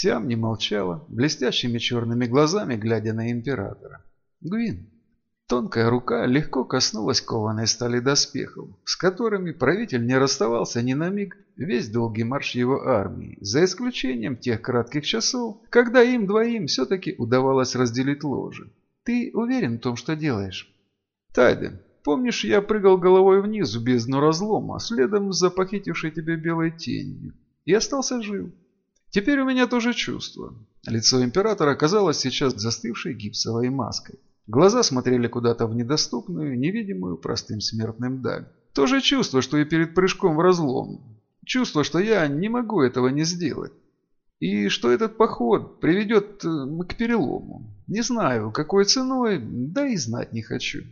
Сиам не молчала, блестящими черными глазами глядя на императора. «Гвин!» Тонкая рука легко коснулась кованой стали доспехов, с которыми правитель не расставался ни на миг весь долгий марш его армии, за исключением тех кратких часов, когда им двоим все-таки удавалось разделить ложе. «Ты уверен в том, что делаешь?» «Тайден, помнишь, я прыгал головой вниз в бездну разлома, следом за похитившей тебя белой тенью, и остался жив?» Теперь у меня тоже чувство. Лицо императора казалось сейчас застывшей гипсовой маской. Глаза смотрели куда-то в недоступную, невидимую простым смертным даль. То же чувство, что и перед прыжком в разлом. Чувство, что я не могу этого не сделать. И что этот поход приведет э, к перелому. Не знаю, какой ценой, да и знать не хочу.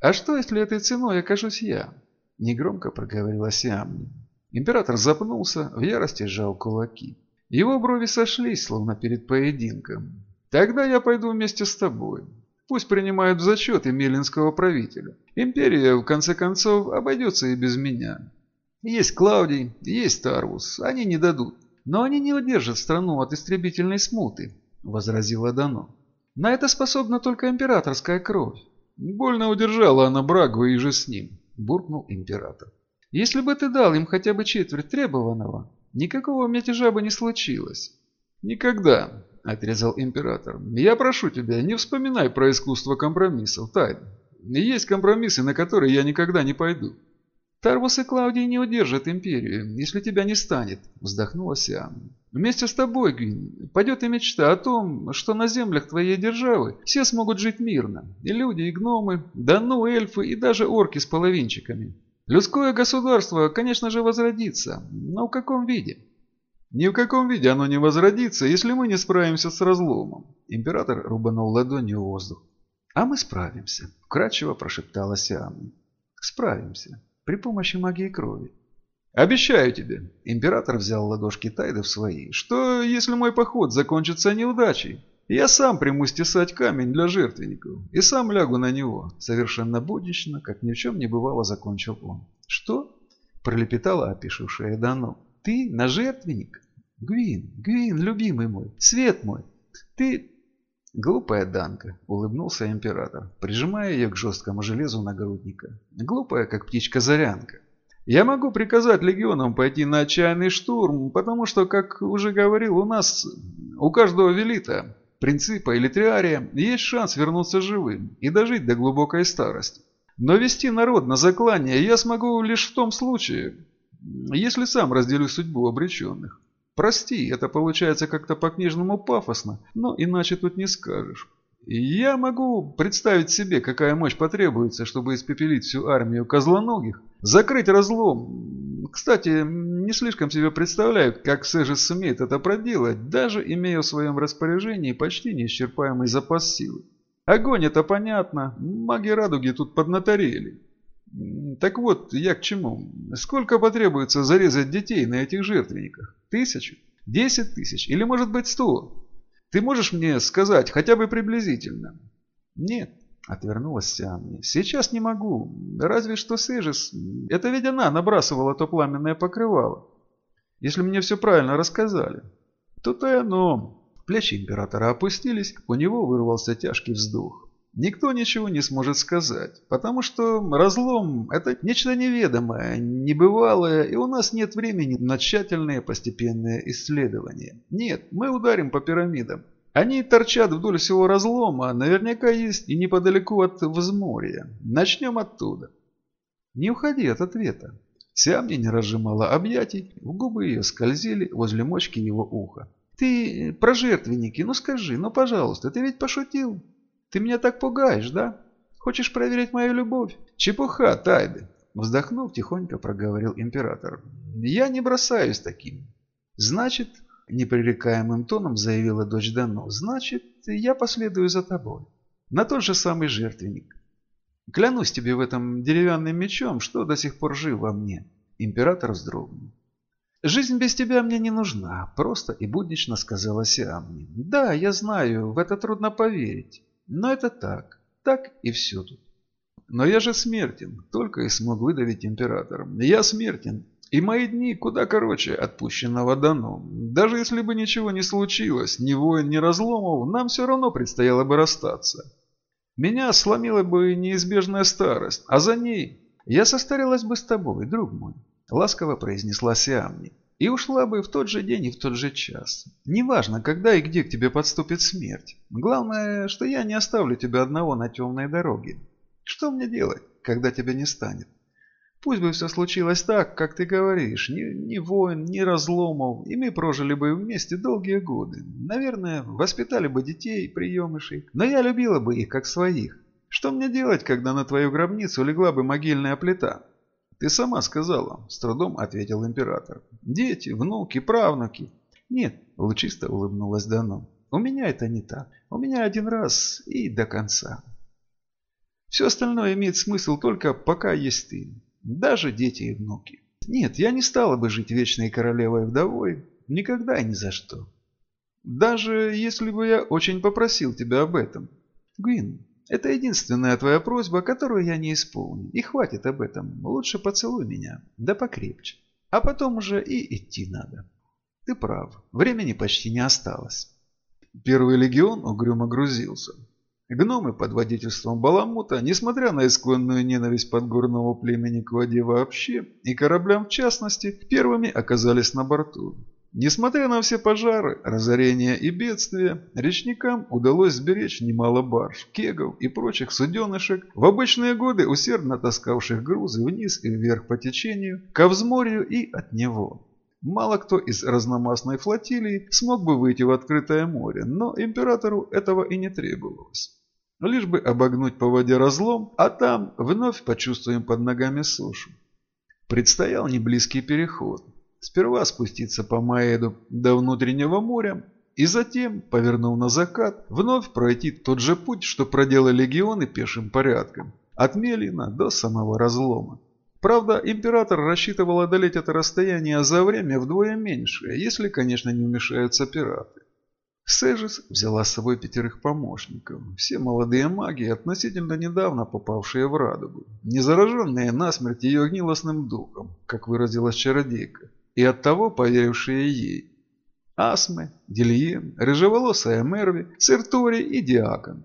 А что, если этой ценой окажусь я? Негромко проговорила Сиамни. Император запнулся, в ярости сжал кулаки. Его брови сошлись, словно перед поединком. «Тогда я пойду вместе с тобой. Пусть принимают в зачет и мелинского правителя. Империя, в конце концов, обойдется и без меня. Есть Клаудий, есть Тарвус, они не дадут. Но они не удержат страну от истребительной смуты», — возразила Дано. «На это способна только императорская кровь». «Больно удержала она Брагу и же с ним», — буркнул император. «Если бы ты дал им хотя бы четверть требованного, никакого мятежа бы не случилось. Никогда, отрезал император. Я прошу тебя, не вспоминай про искусство компромиссов, Тайд. Есть компромиссы, на которые я никогда не пойду. Тарвус и Клаудий не удержат империю, если тебя не станет, вздохнула Сиам. Вместе с тобой, Гвин, пойдет и мечта о том, что на землях твоей державы все смогут жить мирно. И люди, и гномы, да ну эльфы, и даже орки с половинчиками. Людское государство, конечно же, возродится, но в каком виде? Ни в каком виде оно не возродится, если мы не справимся с разломом. Император рубанул ладонью воздух. А мы справимся, вкрадчиво прошептала Сиамни. Справимся, при помощи магии крови. Обещаю тебе, император взял ладошки Тайда в свои, что если мой поход закончится неудачей, я сам примусь тесать камень для жертвенников и сам лягу на него. Совершенно буднично, как ни в чем не бывало, закончил он. Что? Пролепетала опишившая Дано. Ты на жертвенник? Гвин, Гвин, любимый мой, свет мой. Ты... Глупая Данка, улыбнулся император, прижимая ее к жесткому железу нагрудника. Глупая, как птичка-зарянка. Я могу приказать легионам пойти на отчаянный штурм, потому что, как уже говорил, у нас, у каждого велита принципа или триария есть шанс вернуться живым и дожить до глубокой старости. Но вести народ на заклание я смогу лишь в том случае, если сам разделю судьбу обреченных. Прости, это получается как-то по-книжному пафосно, но иначе тут не скажешь. Я могу представить себе, какая мощь потребуется, чтобы испепелить всю армию козлоногих, закрыть разлом. Кстати, не слишком себе представляю, как Сэжис сумеет это проделать, даже имея в своем распоряжении почти неисчерпаемый запас силы. Огонь это понятно, маги радуги тут поднаторели. Так вот, я к чему? Сколько потребуется зарезать детей на этих жертвенниках? Тысячу? Десять тысяч? Или может быть сто? Ты можешь мне сказать хотя бы приблизительно? Нет, отвернулась Сиамни. Сейчас не могу. Разве что Сэжис. Это ведь она набрасывала то пламенное покрывало. Если мне все правильно рассказали. То-то и оно. Плечи императора опустились, у него вырвался тяжкий вздох. Никто ничего не сможет сказать, потому что разлом – это нечто неведомое, небывалое, и у нас нет времени на тщательные постепенные исследования. Нет, мы ударим по пирамидам. Они торчат вдоль всего разлома, наверняка есть и неподалеку от взморья. Начнем оттуда. Не уходи от ответа. Сиамни не разжимала объятий, в губы ее скользили возле мочки его уха. «Ты про жертвенники, ну скажи, ну пожалуйста, ты ведь пошутил?» Ты меня так пугаешь, да? Хочешь проверить мою любовь? Чепуха, Тайды!» Вздохнув, тихонько проговорил император. «Я не бросаюсь таким». «Значит, непререкаемым тоном заявила дочь Дано, значит, я последую за тобой. На тот же самый жертвенник. Клянусь тебе в этом деревянным мечом, что до сих пор жив во мне». Император вздрогнул. «Жизнь без тебя мне не нужна», – просто и буднично сказала Сиамни. «Да, я знаю, в это трудно поверить. Но это так. Так и все тут. Но я же смертен, только и смог выдавить император. Я смертен, И мои дни куда короче отпущенного дано. Даже если бы ничего не случилось, ни войн, ни разломов, нам все равно предстояло бы расстаться. Меня сломила бы неизбежная старость, а за ней я состарилась бы с тобой, друг мой, ласково произнесла Сиамни. И ушла бы в тот же день и в тот же час. Неважно, когда и где к тебе подступит смерть. Главное, что я не оставлю тебя одного на темной дороге. Что мне делать, когда тебя не станет? Пусть бы все случилось так, как ты говоришь, ни, ни войн, ни разломов, и мы прожили бы вместе долгие годы. Наверное, воспитали бы детей, приемышей, но я любила бы их как своих. Что мне делать, когда на твою гробницу легла бы могильная плита? «Ты сама сказала», – с трудом ответил император. «Дети, внуки, правнуки». «Нет», – лучисто улыбнулась Дано. «У меня это не так. У меня один раз и до конца. Все остальное имеет смысл только пока есть ты. Даже дети и внуки. Нет, я не стала бы жить вечной королевой-вдовой. Никогда и ни за что. Даже если бы я очень попросил тебя об этом. Гвин, это единственная твоя просьба, которую я не исполню. И хватит об этом. Лучше поцелуй меня. Да покрепче. А потом уже и идти надо. Ты прав. Времени почти не осталось. Первый легион угрюмо грузился. Гномы под водительством Баламута, несмотря на исконную ненависть подгорного племени к воде вообще и кораблям в частности, первыми оказались на борту. Несмотря на все пожары, разорения и бедствия, речникам удалось сберечь немало барж, кегов и прочих суденышек, в обычные годы усердно таскавших грузы вниз и вверх по течению, ко взморью и от него. Мало кто из разномастной флотилии смог бы выйти в открытое море, но императору этого и не требовалось. Лишь бы обогнуть по воде разлом, а там вновь почувствуем под ногами сушу. Предстоял неблизкий переход – Сперва спуститься по Маэду до внутреннего моря, и затем, повернув на закат, вновь пройти тот же путь, что проделали легионы пешим порядком, от Мелина до самого разлома. Правда, император рассчитывал одолеть это расстояние за время вдвое меньше, если, конечно, не вмешаются пираты. Сежис взяла с собой пятерых помощников, все молодые маги, относительно недавно попавшие в радугу, не зараженные насмерть ее гнилостным духом, как выразилась чародейка и оттого поверившие ей. Асмы, Дельен, рыжеволосая Мерви, Сертори и Диакон.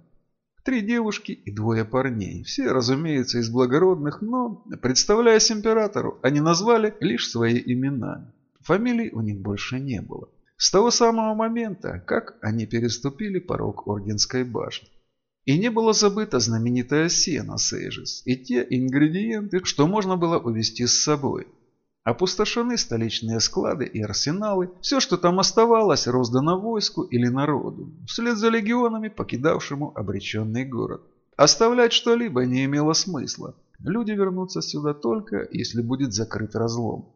Три девушки и двое парней. Все, разумеется, из благородных, но, представляясь императору, они назвали лишь свои имена. Фамилий у них больше не было. С того самого момента, как они переступили порог Орденской башни. И не было забыто знаменитое сено Сейжис и те ингредиенты, что можно было увезти с собой – Опустошены столичные склады и арсеналы, все, что там оставалось, роздано войску или народу, вслед за легионами, покидавшему обреченный город. Оставлять что-либо не имело смысла. Люди вернутся сюда только, если будет закрыт разлом.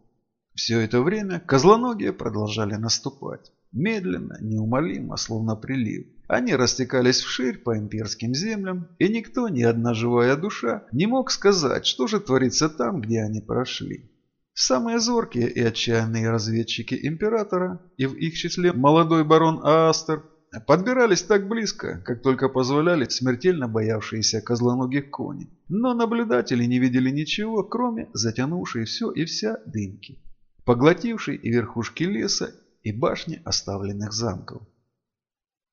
Все это время козлоногие продолжали наступать. Медленно, неумолимо, словно прилив. Они растекались вширь по имперским землям, и никто, ни одна живая душа, не мог сказать, что же творится там, где они прошли. Самые зоркие и отчаянные разведчики императора, и в их числе молодой барон Аастер, подбирались так близко, как только позволяли смертельно боявшиеся козлоногих кони. Но наблюдатели не видели ничего, кроме затянувшей все и вся дымки, поглотившей и верхушки леса, и башни оставленных замков.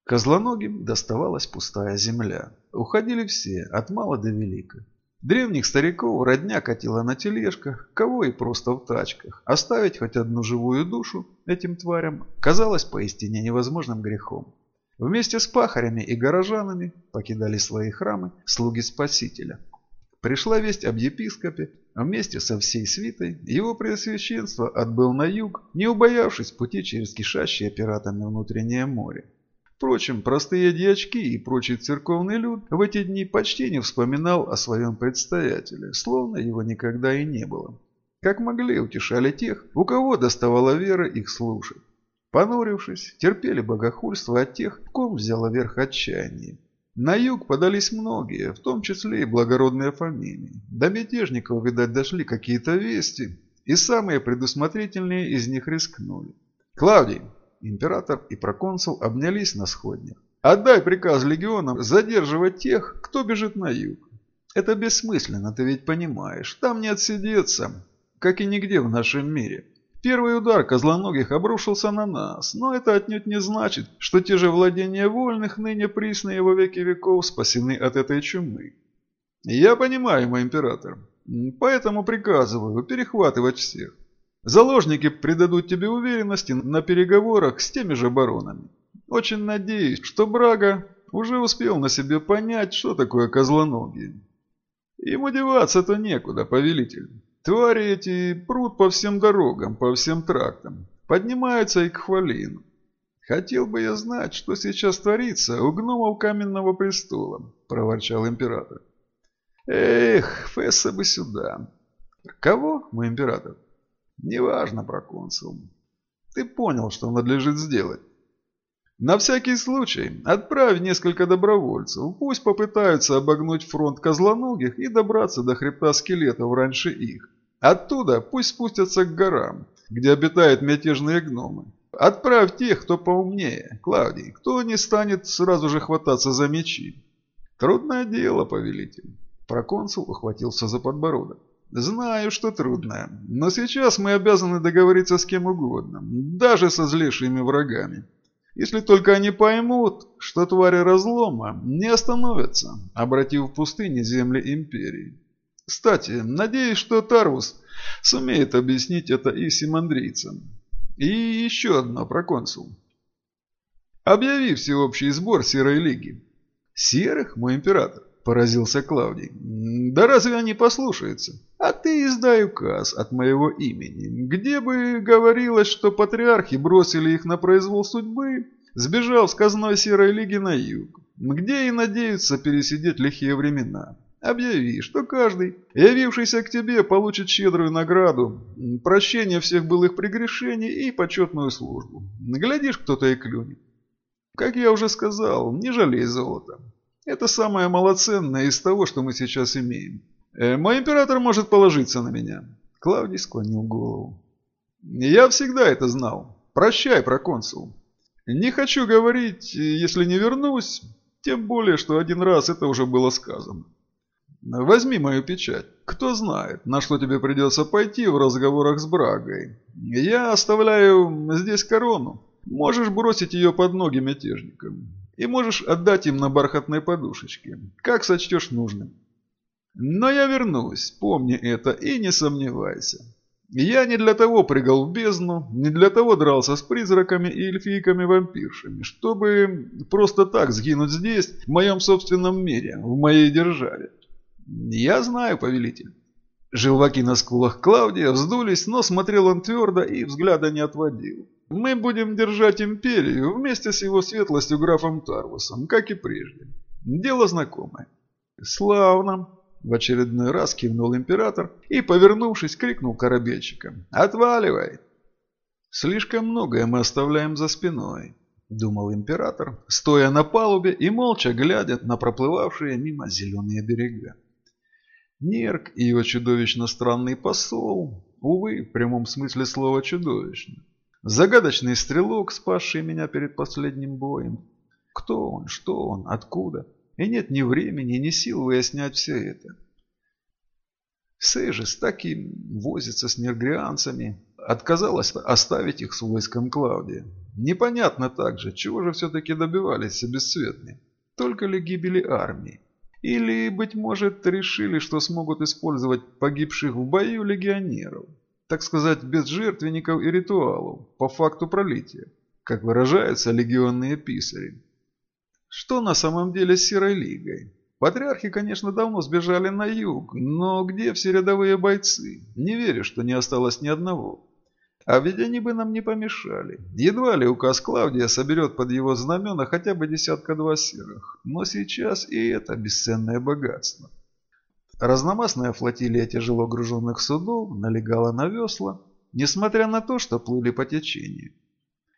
Козлоногим доставалась пустая земля. Уходили все, от мала до велика. Древних стариков родня катила на тележках, кого и просто в тачках. Оставить хоть одну живую душу этим тварям казалось поистине невозможным грехом. Вместе с пахарями и горожанами покидали свои храмы слуги Спасителя. Пришла весть об епископе, вместе со всей свитой его преосвященство отбыл на юг, не убоявшись пути через кишащее пиратами внутреннее море. Впрочем, простые дьячки и прочий церковный люд в эти дни почти не вспоминал о своем предстоятеле, словно его никогда и не было. Как могли, утешали тех, у кого доставала вера их слушать. Понурившись, терпели богохульство от тех, в ком взяло верх отчаяние. На юг подались многие, в том числе и благородные фамилии. До мятежников, видать, дошли какие-то вести, и самые предусмотрительные из них рискнули. «Клавдий, Император и проконсул обнялись на сходнях. «Отдай приказ легионам задерживать тех, кто бежит на юг. Это бессмысленно, ты ведь понимаешь. Там не отсидеться. как и нигде в нашем мире. Первый удар козлоногих обрушился на нас, но это отнюдь не значит, что те же владения вольных, ныне присные во веки веков, спасены от этой чумы. Я понимаю, мой император, поэтому приказываю перехватывать всех. Заложники придадут тебе уверенности на переговорах с теми же баронами. Очень надеюсь, что Брага уже успел на себе понять, что такое козлоногие. Ему деваться-то некуда, повелитель. Твари эти прут по всем дорогам, по всем трактам, поднимаются и к хвалину. Хотел бы я знать, что сейчас творится у гномов каменного престола, проворчал император. Эх, Фесса бы сюда. Кого, мой император? Неважно, проконсул. Ты понял, что надлежит сделать. На всякий случай отправь несколько добровольцев, пусть попытаются обогнуть фронт козлоногих и добраться до хребта скелетов раньше их. Оттуда пусть спустятся к горам, где обитают мятежные гномы. Отправь тех, кто поумнее, Клавдий, кто не станет сразу же хвататься за мечи. Трудное дело, повелитель. Проконсул ухватился за подбородок. Знаю, что трудно, но сейчас мы обязаны договориться с кем угодно, даже со злейшими врагами. Если только они поймут, что твари разлома не остановятся, обратив в пустыне земли империи. Кстати, надеюсь, что Тарвус сумеет объяснить это и симандрийцам. И еще одно про консул. Объяви всеобщий сбор Серой Лиги. Серых, мой император? Поразился Клавдий. Да разве они послушаются? А ты издай указ от моего имени, где бы говорилось, что патриархи бросили их на произвол судьбы, сбежал с казной Серой Лиги на юг, где и надеются пересидеть лихие времена. Объяви, что каждый, явившийся к тебе, получит щедрую награду, прощение всех былых прегрешений и почетную службу. Глядишь, кто-то и клюнет. Как я уже сказал, не жалей золота. Это самое малоценное из того, что мы сейчас имеем. Э, мой император может положиться на меня. Клавдий склонил голову. Я всегда это знал. Прощай, проконсул. Не хочу говорить, если не вернусь, тем более, что один раз это уже было сказано. Возьми мою печать. Кто знает, на что тебе придется пойти в разговорах с Брагой. Я оставляю здесь корону. Можешь бросить ее под ноги мятежникам. И можешь отдать им на бархатной подушечке, как сочтешь нужным. Но я вернусь, помни это и не сомневайся. Я не для того прыгал в бездну, не для того дрался с призраками и эльфийками-вампиршами, чтобы просто так сгинуть здесь, в моем собственном мире, в моей державе. «Я знаю, повелитель». Желваки на скулах Клаудия вздулись, но смотрел он твердо и взгляда не отводил. «Мы будем держать империю вместе с его светлостью графом Тарвусом, как и прежде. Дело знакомое». «Славно!» – в очередной раз кивнул император и, повернувшись, крикнул корабельщикам. «Отваливай!» «Слишком многое мы оставляем за спиной», – думал император, стоя на палубе и молча глядя на проплывавшие мимо зеленые берега. Нерк и его чудовищно странный посол, увы, в прямом смысле слова чудовищно. Загадочный стрелок, спасший меня перед последним боем. Кто он, что он, откуда? И нет ни времени, ни сил выяснять все это. Сейжес так и возится с нергрианцами, отказалась оставить их с войском Клаудия. Непонятно также, чего же все-таки добивались бесцветные. Только ли гибели армии? Или, быть может, решили, что смогут использовать погибших в бою легионеров, так сказать, без жертвенников и ритуалов, по факту пролития, как выражаются легионные писари. Что на самом деле с Серой Лигой? Патриархи, конечно, давно сбежали на юг, но где все рядовые бойцы? Не верю, что не осталось ни одного. А ведь они бы нам не помешали. Едва ли указ Клавдия соберет под его знамена хотя бы десятка-два серых. Но сейчас и это бесценное богатство. Разномастная флотилия тяжело груженных судов налегала на весла, несмотря на то, что плыли по течению.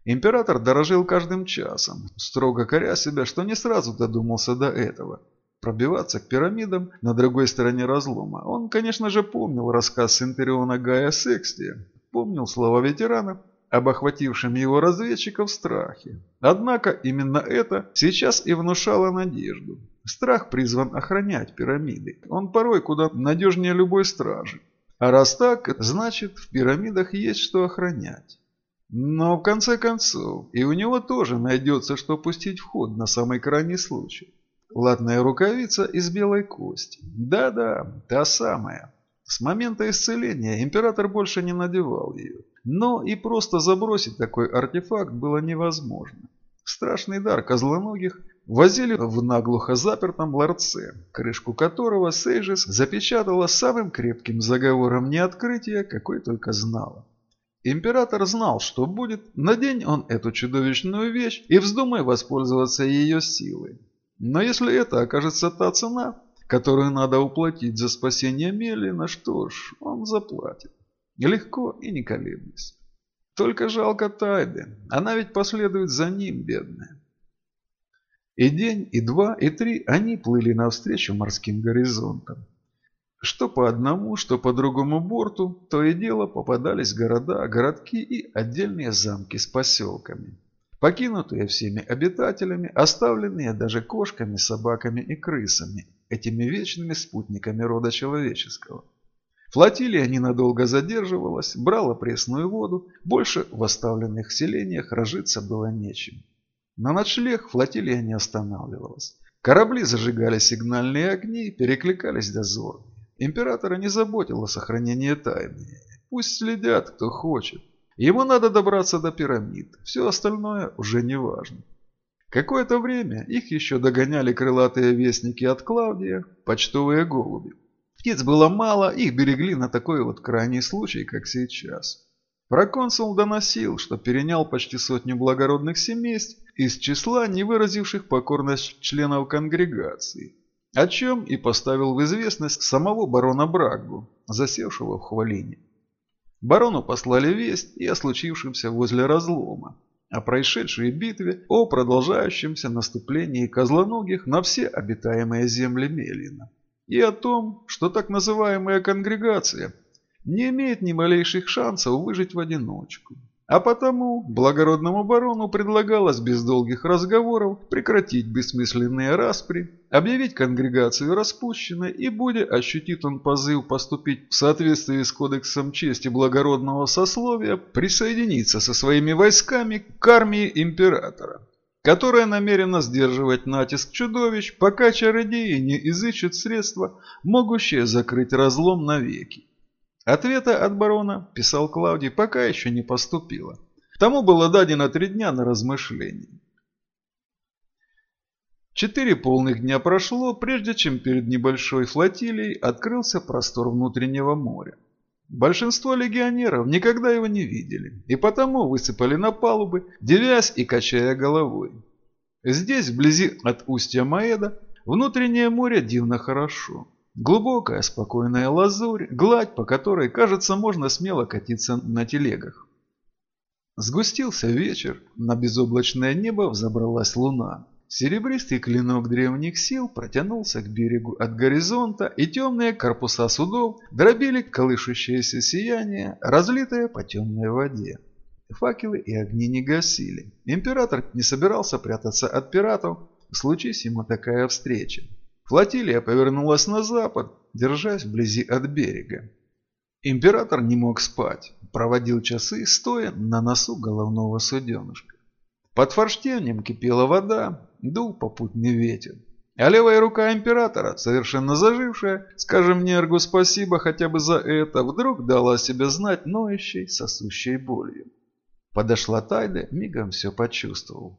Император дорожил каждым часом, строго коря себя, что не сразу додумался до этого. Пробиваться к пирамидам на другой стороне разлома. Он, конечно же, помнил рассказ Синтериона Гая Секстия, Помнил слова ветерана об охватившем его разведчиков страхе. Однако именно это сейчас и внушало надежду. Страх призван охранять пирамиды. Он порой куда надежнее любой стражи. А раз так, значит, в пирамидах есть что охранять. Но в конце концов, и у него тоже найдется, что пустить в ход на самый крайний случай. Латная рукавица из белой кости. Да-да, та самая. С момента исцеления император больше не надевал ее. Но и просто забросить такой артефакт было невозможно. Страшный дар козлоногих возили в наглухо запертом ларце, крышку которого Сейжес запечатала самым крепким заговором неоткрытия, какой только знала. Император знал, что будет, надень он эту чудовищную вещь и вздумай воспользоваться ее силой. Но если это окажется та цена, которую надо уплатить за спасение Мелина, что ж, он заплатит. Легко и не колеблясь. Только жалко Тайды, она ведь последует за ним, бедная. И день, и два, и три они плыли навстречу морским горизонтам. Что по одному, что по другому борту, то и дело попадались города, городки и отдельные замки с поселками. Покинутые всеми обитателями, оставленные даже кошками, собаками и крысами, этими вечными спутниками рода человеческого. Флотилия ненадолго задерживалась, брала пресную воду, больше в оставленных селениях разжиться было нечем. На ночлег флотилия не останавливалась. Корабли зажигали сигнальные огни, перекликались дозорные. Императора не заботило сохранение тайны. Пусть следят, кто хочет. Ему надо добраться до пирамид, все остальное уже не важно. Какое-то время их еще догоняли крылатые вестники от Клавдия, почтовые голуби. Птиц было мало, их берегли на такой вот крайний случай, как сейчас. Проконсул доносил, что перенял почти сотню благородных семейств из числа не выразивших покорность членов конгрегации, о чем и поставил в известность самого барона Брагбу, засевшего в Хвалине. Барону послали весть и о случившемся возле разлома, о происшедшей битве, о продолжающемся наступлении козлоногих на все обитаемые земли Мелина и о том, что так называемая конгрегация не имеет ни малейших шансов выжить в одиночку. А потому благородному барону предлагалось без долгих разговоров прекратить бессмысленные распри, объявить конгрегацию распущенной и, будет ощутит он позыв поступить в соответствии с кодексом чести благородного сословия, присоединиться со своими войсками к армии императора которая намерена сдерживать натиск чудовищ, пока чародеи не изыщут средства, могущие закрыть разлом навеки. Ответа от барона, писал Клавдий, пока еще не поступило. Тому было дадено три дня на размышление. Четыре полных дня прошло, прежде чем перед небольшой флотилией открылся простор внутреннего моря. Большинство легионеров никогда его не видели, и потому высыпали на палубы, девясь и качая головой. Здесь, вблизи от устья Маэда, внутреннее море дивно хорошо. Глубокая, спокойная лазурь, гладь, по которой, кажется, можно смело катиться на телегах. Сгустился вечер, на безоблачное небо взобралась луна. Серебристый клинок древних сил протянулся к берегу от горизонта, и темные корпуса судов дробили колышущееся сияние, разлитое по темной воде. Факелы и огни не гасили. Император не собирался прятаться от пиратов, случись ему такая встреча. Флотилия повернулась на запад, держась вблизи от берега. Император не мог спать, проводил часы, стоя на носу головного суденышка. Под форштевнем кипела вода, дул попутный ветер. А левая рука императора, совершенно зажившая, скажем Нергу спасибо хотя бы за это, вдруг дала себя знать ноющей, сосущей болью. Подошла Тайда, мигом все почувствовал.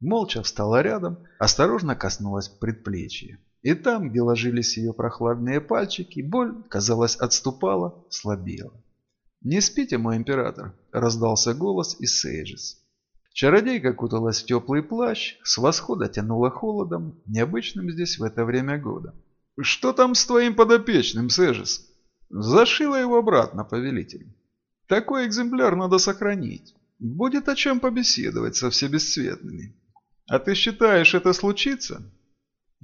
Молча встала рядом, осторожно коснулась предплечья. И там, где ложились ее прохладные пальчики, боль, казалось, отступала, слабела. «Не спите, мой император!» – раздался голос из Сейджис. Чародейка куталась в теплый плащ, с восхода тянула холодом, необычным здесь в это время года. «Что там с твоим подопечным, Сейджис?» «Зашила его обратно, повелитель. Такой экземпляр надо сохранить. Будет о чем побеседовать со всебесцветными. А ты считаешь, это случится?»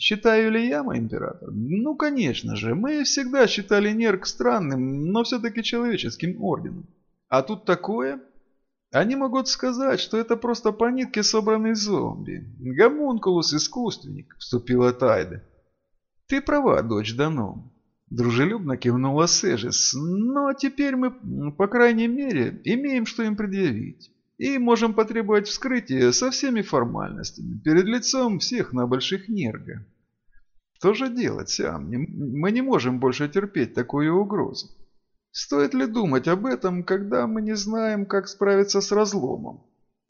Считаю ли я, мой император? Ну, конечно же, мы всегда считали Нерк странным, но все-таки человеческим орденом. А тут такое? Они могут сказать, что это просто по нитке собранный зомби. Гомункулус искусственник, вступила Тайда. Ты права, дочь Дано. Дружелюбно кивнула Сежис. Но теперь мы, по крайней мере, имеем что им предъявить. И можем потребовать вскрытия со всеми формальностями перед лицом всех на больших нерго. Что же делать, Сиам? Мы не можем больше терпеть такую угрозу. Стоит ли думать об этом, когда мы не знаем, как справиться с разломом?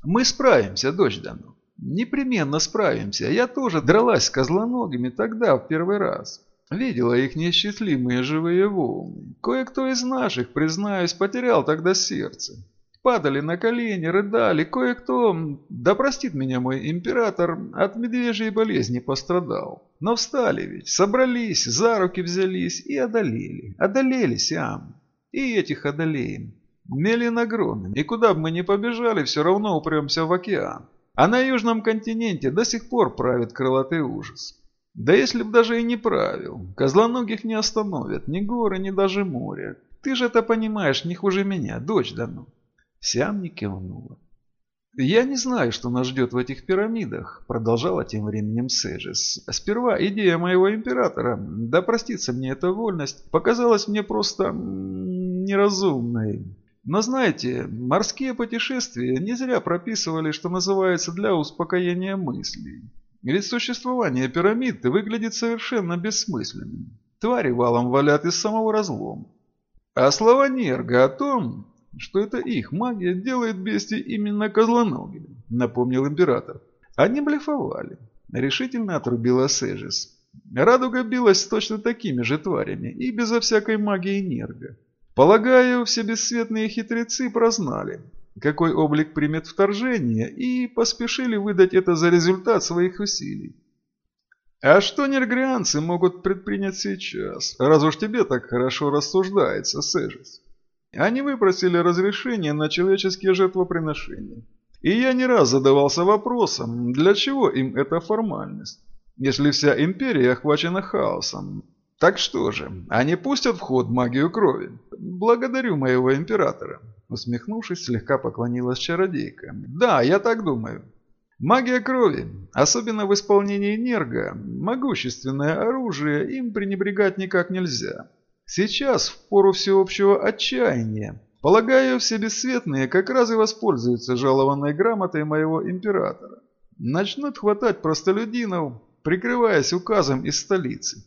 Мы справимся, дочь Дану. Непременно справимся. Я тоже дралась с козлоногими тогда, в первый раз. Видела их несчастливые живые волны. Кое-кто из наших, признаюсь, потерял тогда сердце. Падали на колени, рыдали, кое-кто, да простит меня мой император, от медвежьей болезни пострадал. Но встали ведь, собрались, за руки взялись и одолели. Одолели, Сиам. И этих одолеем. Мелиногроны. И куда бы мы ни побежали, все равно упремся в океан. А на южном континенте до сих пор правит крылатый ужас. Да если б даже и не правил, козлоногих не остановят ни горы, ни даже море. Ты же это понимаешь не хуже меня, дочь Дану. Сиам не кивнула. «Я не знаю, что нас ждет в этих пирамидах», – продолжала тем временем Сежис. «Сперва идея моего императора, да простится мне эта вольность, показалась мне просто неразумной. Но знаете, морские путешествия не зря прописывали, что называется, для успокоения мыслей. Ведь существование пирамид выглядит совершенно бессмысленным. Твари валом валят из самого разлома. А слова Нерга о том, что это их магия делает бести именно козлоногими, напомнил император. Они блефовали. Решительно отрубила Сежис. Радуга билась с точно такими же тварями и безо всякой магии Нерга. Полагаю, все бесцветные хитрецы прознали, какой облик примет вторжение, и поспешили выдать это за результат своих усилий. А что нергрианцы могут предпринять сейчас, раз уж тебе так хорошо рассуждается, Сежис? Они выпросили разрешение на человеческие жертвоприношения. И я не раз задавался вопросом, для чего им эта формальность, если вся империя охвачена хаосом. Так что же, они пустят в ход магию крови? Благодарю моего императора. Усмехнувшись, слегка поклонилась чародейка. Да, я так думаю. Магия крови, особенно в исполнении Нерга, могущественное оружие, им пренебрегать никак нельзя. Сейчас, в пору всеобщего отчаяния, полагаю, все бесцветные как раз и воспользуются жалованной грамотой моего императора. Начнут хватать простолюдинов, прикрываясь указом из столицы.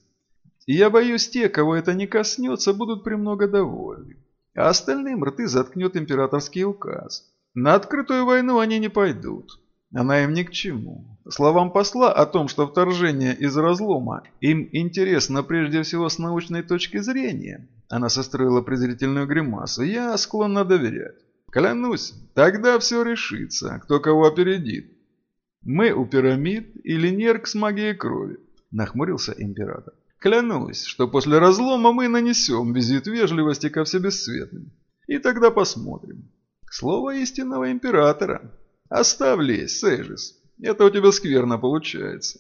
И я боюсь, те, кого это не коснется, будут премного довольны. А остальным рты заткнет императорский указ. На открытую войну они не пойдут. Она им ни к чему. Словам посла о том, что вторжение из разлома им интересно прежде всего с научной точки зрения, она состроила презрительную гримасу, я склонна доверять. Клянусь, тогда все решится, кто кого опередит. Мы у пирамид или нерк с магией крови, нахмурился император. Клянусь, что после разлома мы нанесем визит вежливости ко всебесцветным. И тогда посмотрим. Слово истинного императора. Оставь лезь, Сейжис. Это у тебя скверно получается.